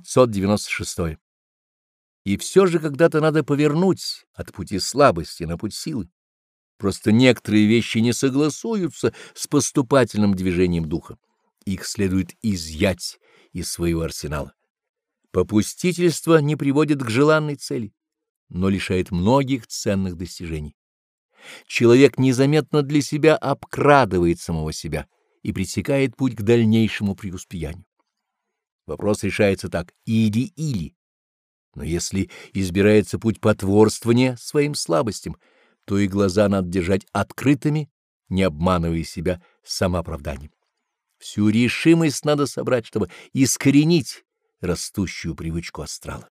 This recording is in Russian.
596. И все же когда-то надо повернуть от пути слабости на путь силы. Просто некоторые вещи не согласуются с поступательным движением духа. Их следует изъять из своего арсенала. Попустительство не приводит к желанной цели, но лишает многих ценных достижений. Человек незаметно для себя обкрадывает самого себя и пресекает путь к дальнейшему преуспеянию. Вопрос решается так или-или. Но если избирается путь потворствования своим слабостям, то и глаза надо держать открытыми, не обманывая себя самооправданием. Всю решимость надо собрать, чтобы искоренить растущую привычку астрала.